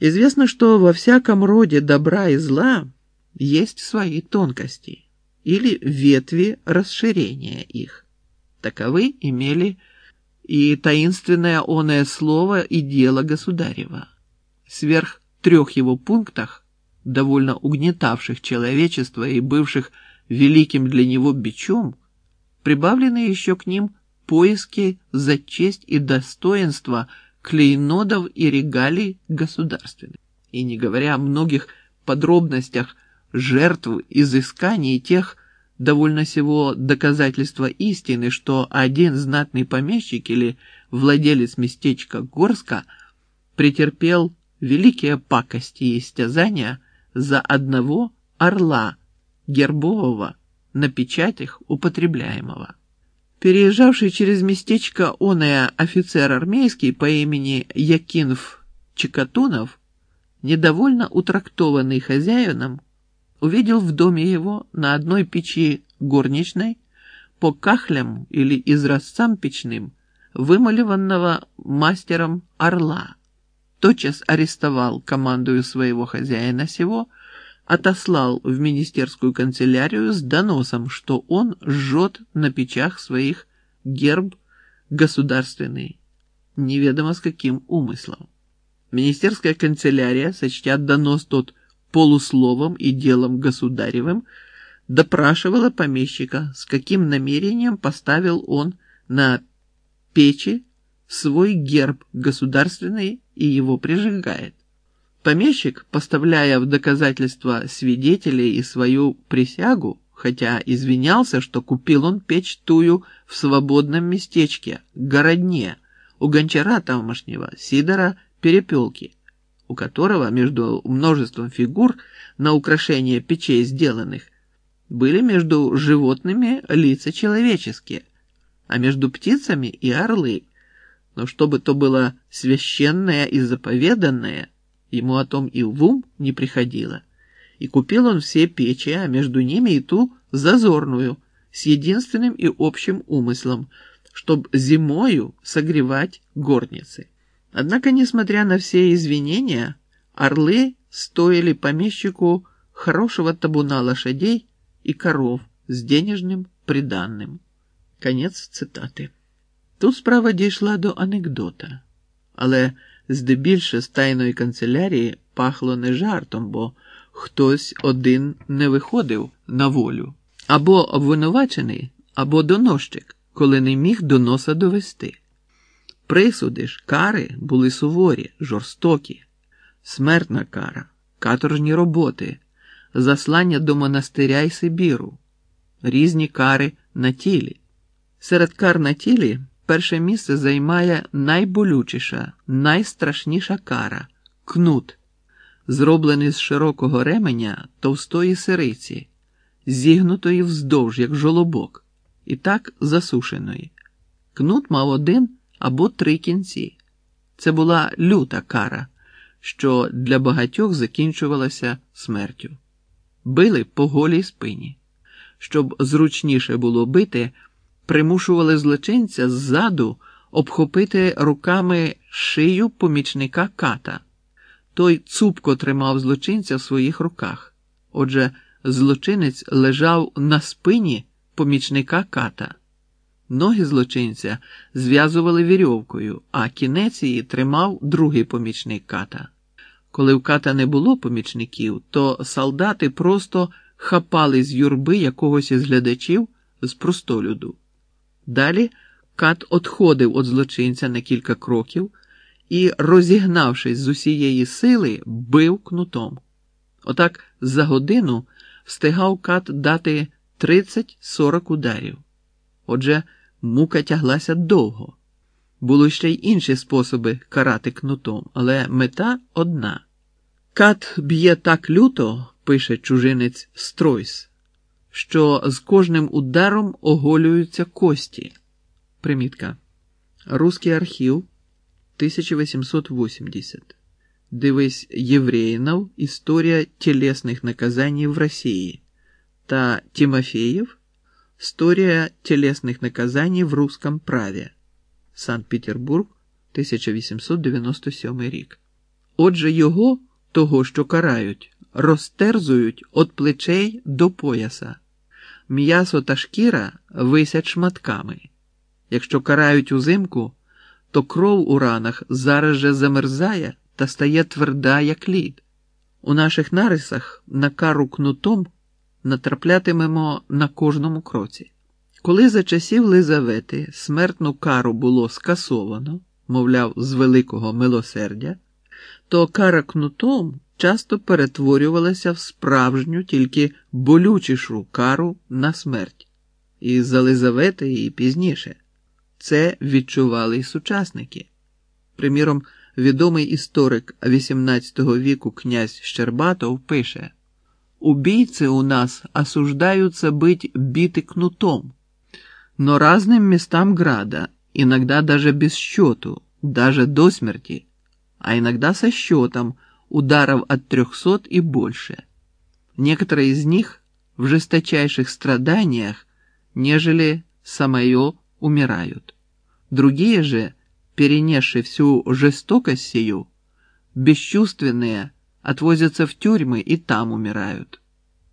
Известно, что во всяком роде добра и зла есть свои тонкости или ветви расширения их. Таковы имели и таинственное оное слово и дело государева. Сверх трех его пунктах, довольно угнетавших человечество и бывших великим для него бичом, прибавлены еще к ним поиски за честь и достоинство клейнодов и регалий государственных. И не говоря о многих подробностях жертв, изысканий тех, довольно всего доказательства истины, что один знатный помещик или владелец местечка Горска претерпел великие пакости и истязания за одного орла гербового на печатях употребляемого. Переезжавший через местечко оное офицер армейский по имени Якинф Чекатунов, недовольно утрактованный хозяином, увидел в доме его на одной печи горничной по кахлям или изразцам печным вымалеванного мастером орла. Тотчас арестовал командую своего хозяина сего, отослал в министерскую канцелярию с доносом, что он жжет на печах своих герб государственный, неведомо с каким умыслом. Министерская канцелярия, сочтя донос тот полусловом и делом государевым, допрашивала помещика, с каким намерением поставил он на печи свой герб государственный и его прижигает. Помещик, поставляя в доказательство свидетелей и свою присягу, хотя извинялся, что купил он печь тую в свободном местечке, городне, у гончара тамошнего, Сидора Перепелки, у которого между множеством фигур на украшение печей сделанных были между животными лица человеческие, а между птицами и орлы. Но чтобы то было священное и заповеданное, ему о том и в ум не приходило. И купил он все печи, а между ними и ту зазорную, с единственным и общим умыслом, чтоб зимою согревать горницы. Однако, несмотря на все извинения, орлы стоили помещику хорошего табуна лошадей и коров з денежним приданним. Конець цитати. Тут справа дійшла до анекдота, але здебільше з тайної канцелярії пахло не жартом, бо хтось один не виходив на волю, або обвинувачений, або доносчик, коли не міг доноса довести. Присуди ж, кари були суворі, жорстокі, смертна кара, каторжні роботи, заслання до монастиря й Сибіру, різні кари на тілі. Серед кар на тілі перше місце займає найболючіша, найстрашніша кара кнут, зроблений з широкого ременя товстої сириці, зігнутої вздовж, як жолобок, і так засушеної. Кнут мав один або три кінці. Це була люта кара, що для багатьох закінчувалася смертю. Били по голій спині. Щоб зручніше було бити, примушували злочинця ззаду обхопити руками шию помічника ката. Той цупко тримав злочинця в своїх руках. Отже, злочинець лежав на спині помічника ката. Ноги злочинця зв'язували вірьовкою, а кінець її тримав другий помічник ката. Коли в ката не було помічників, то солдати просто хапали з юрби якогось із глядачів з простолюду. Далі кат отходив від злочинця на кілька кроків і, розігнавшись з усієї сили, бив кнутом. Отак за годину встигав кат дати 30-40 ударів. Отже, мука тяглася довго. Було ще й інші способи карати кнутом, але мета одна. Кат б'є так люто, пише чужинець Стройс, що з кожним ударом оголюються кості. Примітка. Русский архів 1880. Дивись Євреїнов Історія тілесних наказаний в Росії та Тимофеєв Історія тілесних наказаний в русском праві. Санкт-Петербург, 1897 рік. Отже, його, того, що карають, розтерзують від плечей до пояса. М'ясо та шкіра висять шматками. Якщо карають узимку, то кров у ранах зараз же замерзає та стає тверда, як лід. У наших нарисах на кару кнутом натраплятимемо на кожному кроці. Коли за часів Лизавети смертну кару було скасовано, мовляв, з великого милосердя, то кара кнутом часто перетворювалася в справжню, тільки болючішу кару на смерть. І за Лизавети, і пізніше. Це відчували й сучасники. Приміром, відомий історик XVIII віку князь Щербатов пише «Убийцы у нас осуждаются быть биты кнутом, но разным местам града, иногда даже без счету, даже до смерти, а иногда со счетом ударов от трехсот и больше. Некоторые из них в жесточайших страданиях, нежели самое умирают. Другие же, перенесшие всю жестокость сию, бесчувственные, отвозятся в тюрьмы и там умирают.